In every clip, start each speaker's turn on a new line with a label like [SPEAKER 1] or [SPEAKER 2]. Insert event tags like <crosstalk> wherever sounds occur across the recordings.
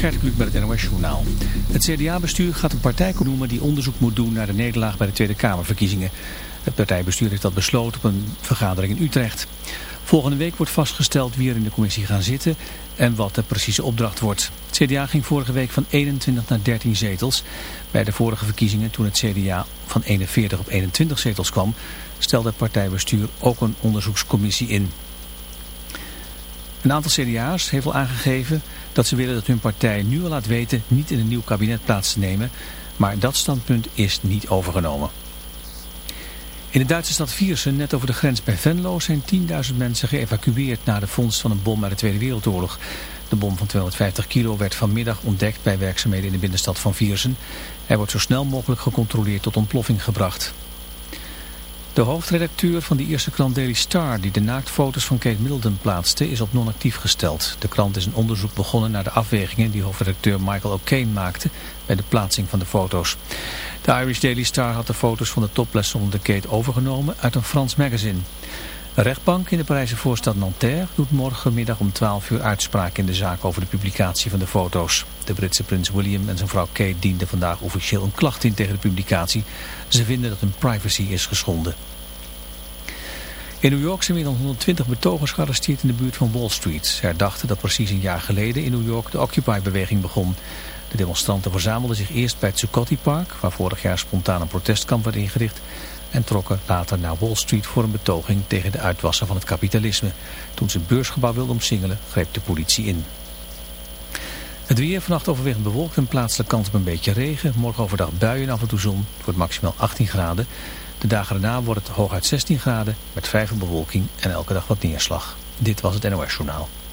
[SPEAKER 1] Gert Kluk met het NOS Journaal. Het CDA-bestuur gaat een partij noemen die onderzoek moet doen naar de nederlaag bij de Tweede Kamerverkiezingen. Het partijbestuur heeft dat besloten op een vergadering in Utrecht. Volgende week wordt vastgesteld wie er in de commissie gaan zitten en wat de precieze opdracht wordt. Het CDA ging vorige week van 21 naar 13 zetels. Bij de vorige verkiezingen, toen het CDA van 41 op 21 zetels kwam, stelde het partijbestuur ook een onderzoekscommissie in. Een aantal CDA's heeft al aangegeven dat ze willen dat hun partij nu al laat weten niet in een nieuw kabinet plaats te nemen, maar dat standpunt is niet overgenomen. In de Duitse stad Viersen, net over de grens bij Venlo, zijn 10.000 mensen geëvacueerd na de vondst van een bom uit de Tweede Wereldoorlog. De bom van 250 kilo werd vanmiddag ontdekt bij werkzaamheden in de binnenstad van Viersen. Hij wordt zo snel mogelijk gecontroleerd tot ontploffing gebracht. De hoofdredacteur van de eerste krant Daily Star, die de naaktfoto's van Kate Middleton plaatste, is op non-actief gesteld. De krant is een onderzoek begonnen naar de afwegingen die hoofdredacteur Michael O'Kane maakte bij de plaatsing van de foto's. De Irish Daily Star had de foto's van de topless onder de Kate overgenomen uit een Frans magazine. Rechtbank in de Parijse voorstad Nanterre doet morgenmiddag om 12 uur uitspraak in de zaak over de publicatie van de foto's. De Britse prins William en zijn vrouw Kate dienden vandaag officieel een klacht in tegen de publicatie. Ze vinden dat hun privacy is geschonden. In New York zijn meer dan 120 betogers gearresteerd in de buurt van Wall Street. Ze herdachten dat precies een jaar geleden in New York de Occupy-beweging begon. De demonstranten verzamelden zich eerst bij het Zuccotti Park, waar vorig jaar spontaan een protestkamp werd ingericht, en trokken later naar Wall Street voor een betoging tegen de uitwassen van het kapitalisme. Toen ze het beursgebouw wilden omsingelen, greep de politie in. Het weer vannacht overwegend bewolkt en plaatselijk kans op een beetje regen. Morgen overdag buien en af en toe zon. Het wordt maximaal 18 graden. De dagen daarna wordt het hooguit 16 graden met vijf bewolking en elke dag wat neerslag. Dit was het NOS Journaal.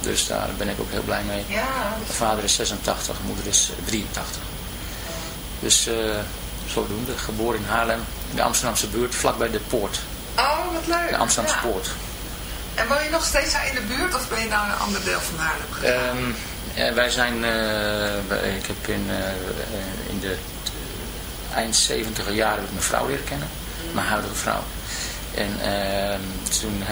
[SPEAKER 2] Dus daar ben ik ook heel blij mee.
[SPEAKER 3] Ja,
[SPEAKER 2] Mijn vader is 86, moeder is 83. Dus uh, zodoende, geboren in Haarlem, in de Amsterdamse buurt, vlakbij de poort.
[SPEAKER 3] Oh, wat leuk.
[SPEAKER 2] De Amsterdamse
[SPEAKER 3] ja.
[SPEAKER 2] poort.
[SPEAKER 3] En woon je nog steeds in de buurt of ben je naar een ander deel van Haarlem gegaan?
[SPEAKER 2] Um, ja, wij zijn, uh, ik heb in, uh, in de eind 70 jaren mijn vrouw leren kennen. Mm. Mijn huidige vrouw. En ehm, toen,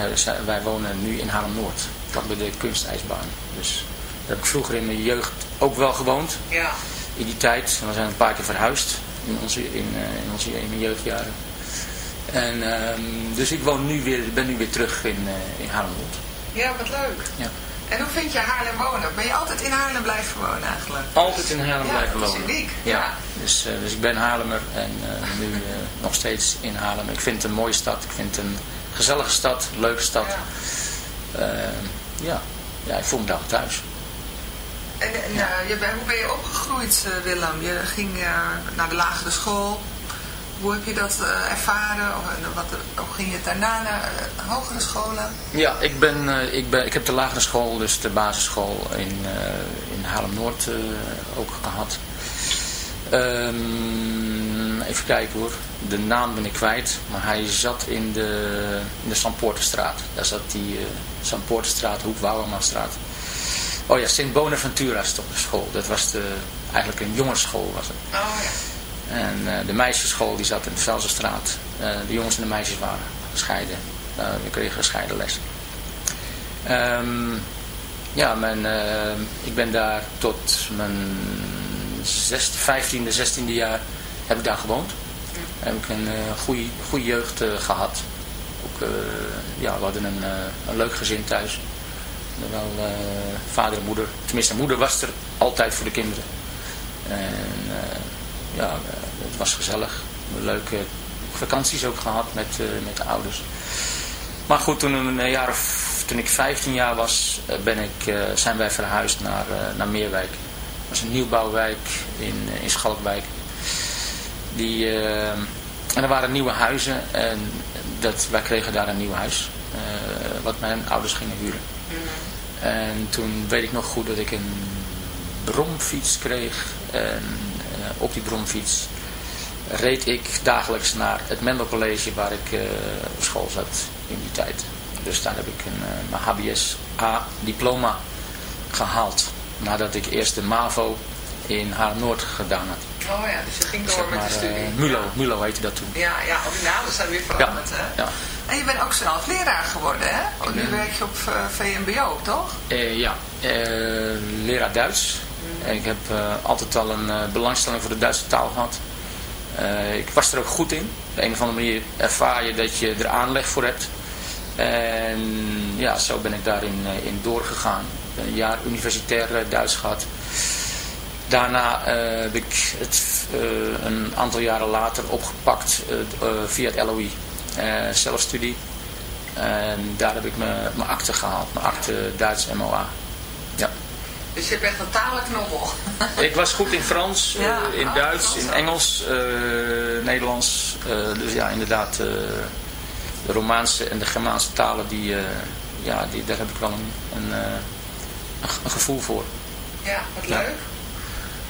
[SPEAKER 2] wij wonen nu in Haarlem-Noord vlak bij de kunstijsbaan. Dus daar heb ik vroeger in mijn jeugd ook wel gewoond.
[SPEAKER 3] Ja.
[SPEAKER 2] In die tijd. We zijn een paar keer verhuisd in onze, in, uh, in onze in mijn jeugdjaren. En, um, dus ik woon nu weer, ben nu weer terug in, uh, in haarlem
[SPEAKER 3] Ja, wat leuk.
[SPEAKER 2] Ja.
[SPEAKER 3] En hoe vind je Haarlem wonen? Ben je altijd in Haarlem blijven wonen eigenlijk?
[SPEAKER 2] Altijd in Haarlem
[SPEAKER 3] ja,
[SPEAKER 2] blijven
[SPEAKER 3] dat
[SPEAKER 2] wonen.
[SPEAKER 3] is uniek.
[SPEAKER 2] Ja.
[SPEAKER 3] ja.
[SPEAKER 2] Dus, uh, dus ik ben Haarlemmer en uh, nu uh, nog steeds in Haarlem. Ik vind het een mooie stad. Ik vind het een gezellige stad, leuke stad. Ja. Ja. ja, ik voel me daar thuis.
[SPEAKER 3] En, en je hoe ben je opgegroeid, Willem? Je ging naar de lagere school. Hoe heb je dat ervaren? Of, wat, hoe ging je daarna naar hogere scholen?
[SPEAKER 2] Ja, ik, ben, ik, ben, ik heb de lagere school, dus de basisschool in, in Haarlem-Noord ook gehad. Um, even kijken hoor, de naam ben ik kwijt, maar hij zat in de, in de Sampoortenstraat. Daar zat die uh, Sampoortenstraat, Hoek Wouwermanstraat. Oh ja, Sint Bonaventura is toch de school. Dat was de, eigenlijk een jongensschool was het.
[SPEAKER 3] Oh ja.
[SPEAKER 2] En uh, de meisjesschool die zat in de Velzenstraat. Uh, de jongens en de meisjes waren gescheiden. Uh, we kregen gescheiden les. Um, ja, mijn, ik ben daar tot mijn 15e, 16e jaar heb ik daar gewoond. Heb ik een goede, goede jeugd gehad. Ook, ja, we hadden een, een leuk gezin thuis. Wel vader en moeder. Tenminste, moeder was er altijd voor de kinderen. En ja, het was gezellig. Leuke vakanties ook gehad met, met de ouders. Maar goed, toen, een jaar of, toen ik 15 jaar was, ben ik, zijn wij verhuisd naar, naar Meerwijk. Dat was een nieuwbouwwijk in, in Schalkwijk. Die, en er waren nieuwe huizen en dat, wij kregen daar een nieuw huis. wat mijn ouders gingen huren. En toen weet ik nog goed dat ik een bromfiets kreeg. En op die bromfiets reed ik dagelijks naar het Mendel College waar ik uh, op school zat in die tijd. Dus daar heb ik een, uh, mijn HBS A diploma gehaald. Nadat ik eerst de MAVO in Haarlem-Noord gedaan had.
[SPEAKER 3] Oh ja, dus je ging door zeg
[SPEAKER 2] maar,
[SPEAKER 3] met de studie.
[SPEAKER 2] Uh, Mulo. Mulo heette dat toen.
[SPEAKER 3] Ja, ja, die namen zijn weer veranderd hè?
[SPEAKER 2] Ja.
[SPEAKER 3] En je bent ook zelf leraar geworden hè? Oh, nu werk je op VMBO toch?
[SPEAKER 2] ja, leraar Duits. En ik heb uh, altijd al een uh, belangstelling voor de Duitse taal gehad. Uh, ik was er ook goed in. Op een of andere manier ervaar je dat je er aanleg voor hebt. En ja, zo ben ik daarin in doorgegaan. Een jaar universitair Duits gehad. Daarna heb ik het een aantal jaren later opgepakt via het LOI. zelfstudie. En daar heb ik mijn akte gehaald. Mijn akte Duits MOA. Ja.
[SPEAKER 3] Dus je hebt echt een talenknobbel. <laughs>
[SPEAKER 2] ik was goed in Frans,
[SPEAKER 3] ja,
[SPEAKER 2] in
[SPEAKER 3] oh,
[SPEAKER 2] Duits,
[SPEAKER 3] Frans
[SPEAKER 2] in Engels, uh, Nederlands. Dus ja, inderdaad, de Romaanse en de Germaanse talen, die, ja, die, daar heb ik wel een, een, een gevoel voor.
[SPEAKER 3] Ja, wat leuk.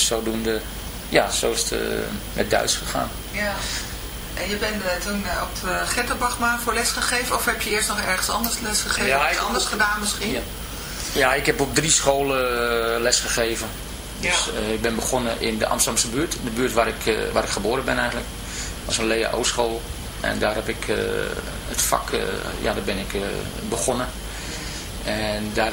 [SPEAKER 2] zodoende, ja, zo is het uh, met Duits gegaan.
[SPEAKER 3] Ja. En je bent uh, toen uh, op de Getterbachma voor les gegeven, of heb je eerst nog ergens anders les gegeven?
[SPEAKER 2] Ja,
[SPEAKER 3] iets anders
[SPEAKER 2] op,
[SPEAKER 3] gedaan misschien?
[SPEAKER 2] Ja. ja. ik heb op drie scholen les gegeven. Dus ik ben begonnen in de Amsterdamse buurt, de buurt waar ik, waar ik geboren ben eigenlijk. Dat was een Lea O-school. En daar heb ik het vak, ja daar ben ik begonnen. En daar,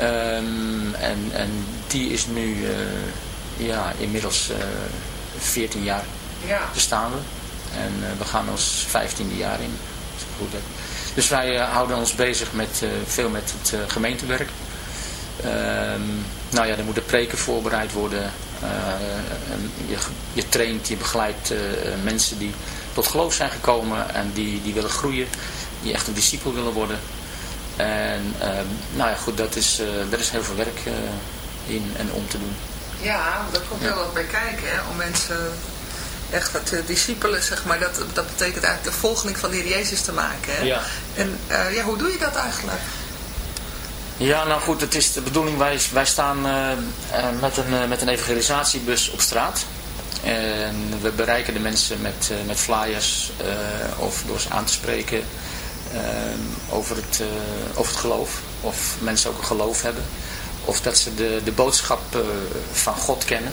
[SPEAKER 2] Um, en, en die is nu ja, inmiddels 14 jaar
[SPEAKER 3] ja.
[SPEAKER 2] bestaan we. En we gaan ons 15e jaar in, als ik het goed heb. Dus wij houden ons bezig met, veel met het gemeentewerk. Um, nou ja, er moeten preken voorbereid worden. je, je traint, je begeleidt mensen die tot geloof zijn gekomen en die, die willen groeien. Die echt een discipel willen worden. En ehm, nou ja, goed, dat is, er is heel veel werk in en om te doen.
[SPEAKER 3] Ja, daar komt heel wat bij kijken, hè, om mensen echt dat uh, discipelen, zeg maar, dat, dat betekent eigenlijk de volgeling van de Heer Jezus te maken. Hè?
[SPEAKER 2] Ja.
[SPEAKER 3] En uh, ja, hoe doe je dat eigenlijk?
[SPEAKER 2] Ja, nou goed, het is de bedoeling, wij, wij staan uh, met, een, met een evangelisatiebus op straat. En we bereiken de mensen met, met flyers of door ze aan te spreken over, het, over het geloof. Of mensen ook een geloof hebben. Of dat ze de, de boodschap van God kennen.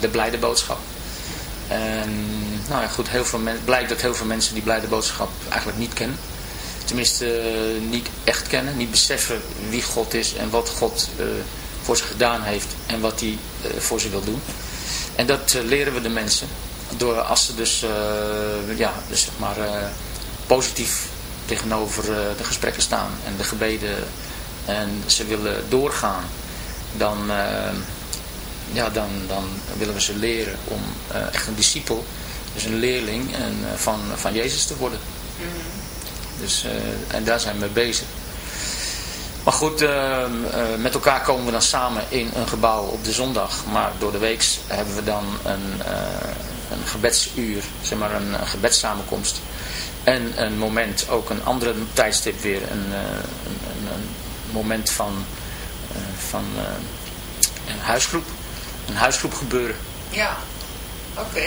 [SPEAKER 2] de blijde boodschap. En nou ja, goed, heel veel blijkt dat heel veel mensen die blijde boodschap eigenlijk niet kennen. Tenminste, uh, niet echt kennen, niet beseffen wie God is en wat God uh, voor ze gedaan heeft en wat hij uh, voor ze wil doen. En dat leren we de mensen. Door als ze dus, ja, dus zeg maar, positief tegenover de gesprekken staan en de gebeden en ze willen doorgaan, dan ja, dan, dan willen we ze leren om uh, echt een discipel, dus een leerling en, van, van Jezus te worden. Mm -hmm. Dus, en daar zijn we mee bezig. Maar goed, met elkaar komen we dan samen in een gebouw op de zondag. Maar door de week hebben we dan een, een gebedsuur, zeg maar een, een gebedssamenkomst. En een moment, ook een andere tijdstip weer, een, een, een moment van, van een huisgroep een huisgroep gebeuren.
[SPEAKER 3] Ja, oké.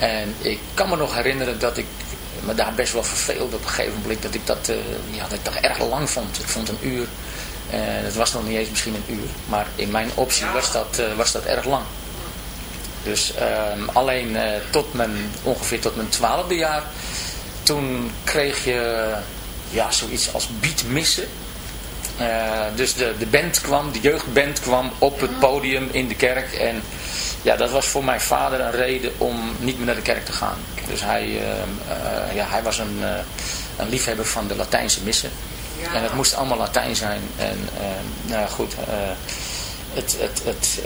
[SPEAKER 2] En ik kan me nog herinneren dat ik me daar best wel verveelde op een gegeven moment. Dat ik dat, ja, dat ik dat erg lang vond. Ik vond een uur. Uh, het was nog niet eens misschien een uur. Maar in mijn optie was dat, uh, was dat erg lang. Dus ehm, alleen tot mijn, ongeveer tot mijn twaalfde jaar. Toen kreeg je ja, zoiets als beatmissen. Dus de, de band kwam, de jeugdband kwam op het podium in de kerk. En ja, dat was voor mijn vader een reden om niet meer naar de kerk te gaan. Dus hij, uh, uh, ja, hij was een, uh, een liefhebber van de Latijnse missen. Ja. En het moest allemaal Latijn zijn. En ehm, nou goed, het, het, het,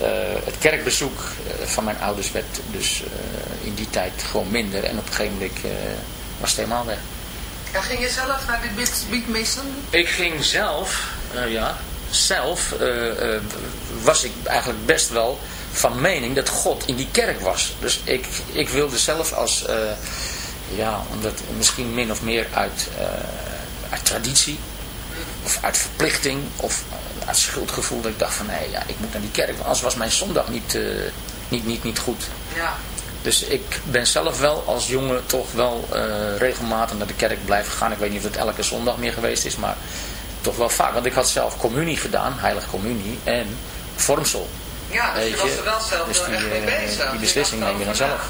[SPEAKER 2] het kerkbezoek van mijn ouders werd dus in die tijd gewoon minder. En op een gegeven moment was het helemaal weg.
[SPEAKER 3] Ja, ging je zelf naar de beatmissen?
[SPEAKER 2] Ik ging zelf, ja, zelf was ik eigenlijk best wel van mening dat God in die kerk was. Dus ik, ik wilde zelf als, ja, omdat misschien min of meer uit, uit traditie, of uit verplichting, of uit schuldgevoel, dat ik dacht van nee, ja, ik moet naar die kerk, want anders was mijn zondag niet, niet, niet, niet goed. Ja. Dus ik ben zelf wel als jongen toch wel regelmatig naar de kerk blijven gaan. Ik weet niet of het elke zondag meer geweest is, maar toch wel vaak. Want ik had zelf communie gedaan, heilige communie en vormsel.
[SPEAKER 3] Ja, dus je was er wel zelf dus die, echt mee eh, bezig.
[SPEAKER 2] Die beslissing neem je dan zelf.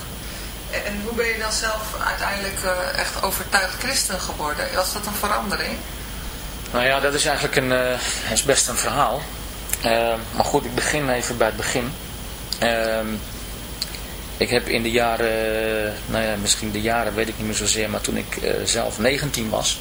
[SPEAKER 3] En, hoe ben je dan zelf uiteindelijk uh, echt overtuigd christen geworden? Was dat een verandering?
[SPEAKER 2] Nou ja, dat is eigenlijk een, uh, is best een verhaal. Uh, maar goed, ik begin even bij het begin. Uh, ik heb in de jaren, nou ja, misschien de jaren weet ik niet meer zozeer, maar toen ik zelf 19 was,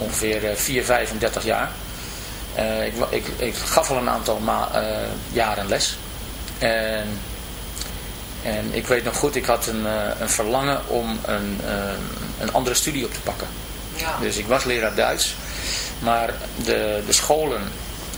[SPEAKER 2] ongeveer 4, 35 jaar. Uh, ik, ik, ik, gaf al een aantal ma jaren les. En, en ik weet nog goed, ik had een, een verlangen om een, een andere studie op te pakken. Ja. Dus ik was leraar Duits. Maar de, de scholen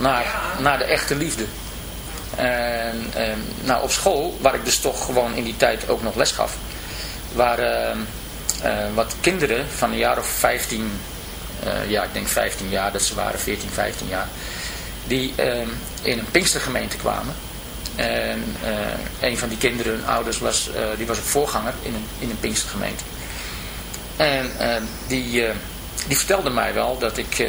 [SPEAKER 2] naar, naar de echte liefde. En, en nou, op school, waar ik dus toch gewoon in die tijd ook nog les gaf, waren wat kinderen van een jaar of 15, ja ik denk 15 jaar, dat ze waren 14, 15 jaar, die ehm, in een Pinkstergemeente kwamen. En uh, een van die kinderen, hun ouders, was, die was een voorganger in een, in een Pinkstergemeente. En die, die vertelde mij wel dat ik,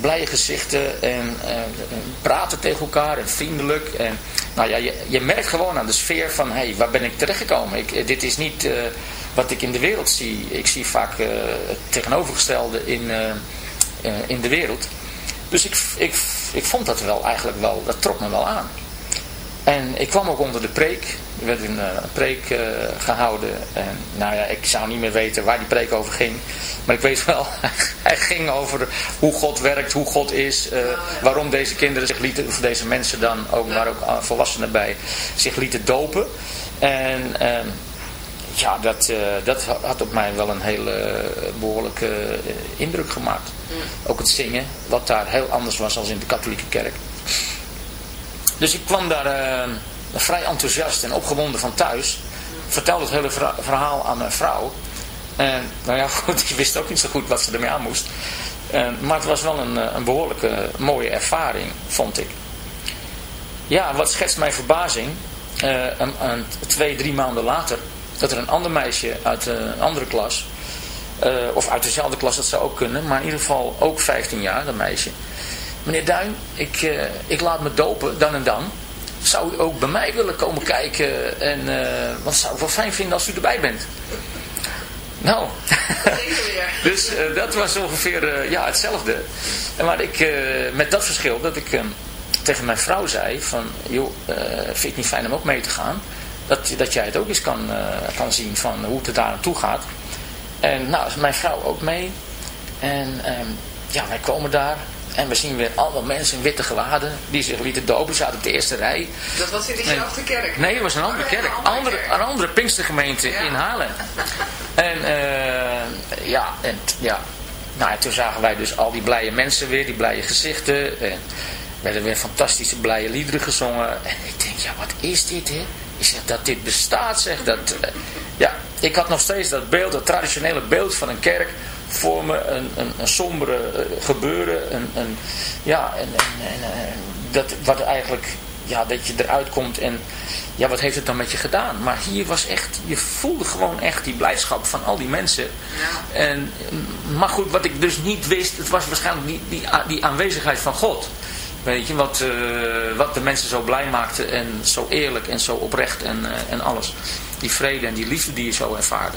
[SPEAKER 2] blije gezichten. En, praten tegen elkaar. En vriendelijk. En, nou ja, je, je merkt gewoon aan de sfeer van... Hey, waar ben ik terechtgekomen? Ik, dit is niet wat ik in de wereld zie. Ik zie vaak het tegenovergestelde in, in de wereld. Dus ik, ik, ik vond dat wel eigenlijk wel... Dat trok me wel aan. En ik kwam ook onder de preek. Er werd een, preek gehouden. En nou ja, ik zou niet meer weten waar die preek over ging. Maar ik weet wel, <laughs> hij ging over hoe God werkt, hoe God is. Uh, waarom deze kinderen zich lieten, of deze mensen dan, ook, maar ook volwassenen bij, zich lieten dopen. En ehm, ja, dat, dat had op mij wel een hele behoorlijke indruk gemaakt. Ook het zingen, wat daar heel anders was dan in de katholieke kerk. Dus ik kwam daar uh, vrij enthousiast en opgewonden van thuis. Vertelde het hele verhaal aan mijn vrouw. En nou ja, <laughs> goed, die wist ook niet zo goed wat ze ermee aan moest. maar het was wel een, eh, een behoorlijke mooie ervaring, vond ik. Ja, wat schetst mijn verbazing. Een, een, twee, drie maanden later. Dat er een ander meisje uit een andere klas. Of uit dezelfde klas, dat zou ook kunnen. Maar in ieder geval ook 15 jaar, dat meisje meneer Duin, ik, ik laat me dopen dan en dan. Zou u ook bij mij willen komen kijken? En, want zou ik wel fijn vinden als u erbij bent. Nou, <laughs> dus uh, dat was ongeveer ja, hetzelfde. Maar ik, met dat verschil dat ik tegen mijn vrouw zei van, joh, vind je het niet fijn om ook mee te gaan? Dat, dat jij het ook eens kan, kan zien van hoe het daar naartoe gaat. En nou, mijn vrouw ook mee. En ehm, ja, wij komen daar. En we zien weer allemaal mensen in witte gewaden die zich lieten dopen. zaten op de eerste rij.
[SPEAKER 3] Dat was in dezelfde kerk?
[SPEAKER 2] Nee, het was een andere oh, kerk. Een andere, een andere Pinkstergemeente in Haarlem. En uh, ja, en ja. Nou, toen zagen wij dus al die blije mensen weer, die blije gezichten. En werden weer fantastische blije liederen gezongen. En ik denk, ja, wat is dit, hè? Ik dat dit bestaat, zeg. Dat, uh, ja, ik had nog steeds dat beeld, dat traditionele beeld van een kerk voor me een, een, een sombere uh, gebeuren. Een, een, ja, en, en, en, dat, wat eigenlijk, ja, dat je eruit komt en ja, wat heeft het dan met je gedaan? Maar hier was echt, je voelde gewoon echt die blijdschap van al die mensen. Ja. En, maar goed, wat ik dus niet wist, het was waarschijnlijk die, die, die aanwezigheid van God. Weet je, wat, uh, wat de mensen zo blij maakte en zo eerlijk en zo oprecht en, uh, en alles. die vrede en die liefde die je zo ervaarde.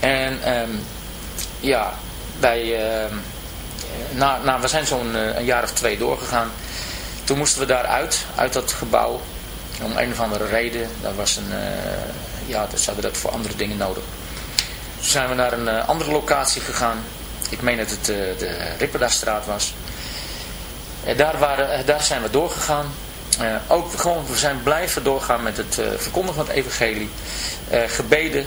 [SPEAKER 2] En um, ja, wij, ehm, na, na, we zijn zo'n een jaar of twee doorgegaan. Toen moesten we daaruit, uit dat gebouw. Om een of andere reden. Dat was een, ja, dat hadden dat voor andere dingen nodig. Toen zijn we naar een andere locatie gegaan. Ik meen dat het de Ripperdastraat was. Daar, waren, eh, daar zijn we doorgegaan. Uh, ook gewoon, we zijn blijven doorgaan met het uh, verkondigen van het evangelie. Uh, gebeden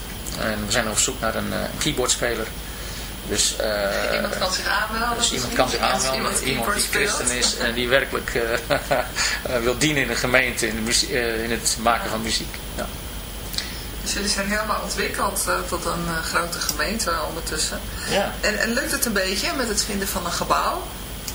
[SPEAKER 2] En we zijn op zoek naar een keyboardspeler.
[SPEAKER 3] Dus, uh, iemand kan zich aanmelden.
[SPEAKER 2] Dus iemand kan zich aanmelden. Iemand, iemand die christen is en die werkelijk uh, <laughs> wil dienen in de gemeente in, de uh, in het maken van muziek. Ja.
[SPEAKER 3] Dus jullie zijn helemaal ontwikkeld tot een grote gemeente ondertussen. Ja. En, en lukt het een beetje met het vinden van een gebouw?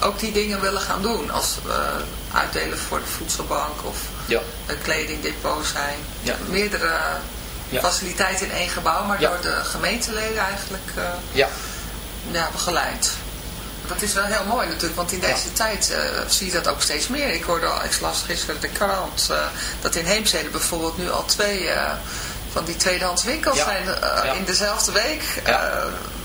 [SPEAKER 3] ook die dingen willen gaan doen. Als uitdelen voor de voedselbank of ja. een kledingdepot zijn. Ja. Meerdere faciliteiten in één gebouw. Maar door de gemeenteleden eigenlijk... ja ja, begeleid. Dat is wel heel mooi natuurlijk, want in deze tijd uh, zie je dat ook steeds meer. Ik hoorde al, ik las gisteren de krant, uh, dat in Heemstede bijvoorbeeld nu al twee uh, van die tweedehands winkels ja. zijn ja. in dezelfde week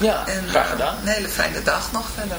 [SPEAKER 2] Ja, en, graag gedaan.
[SPEAKER 3] een hele fijne dag nog verder.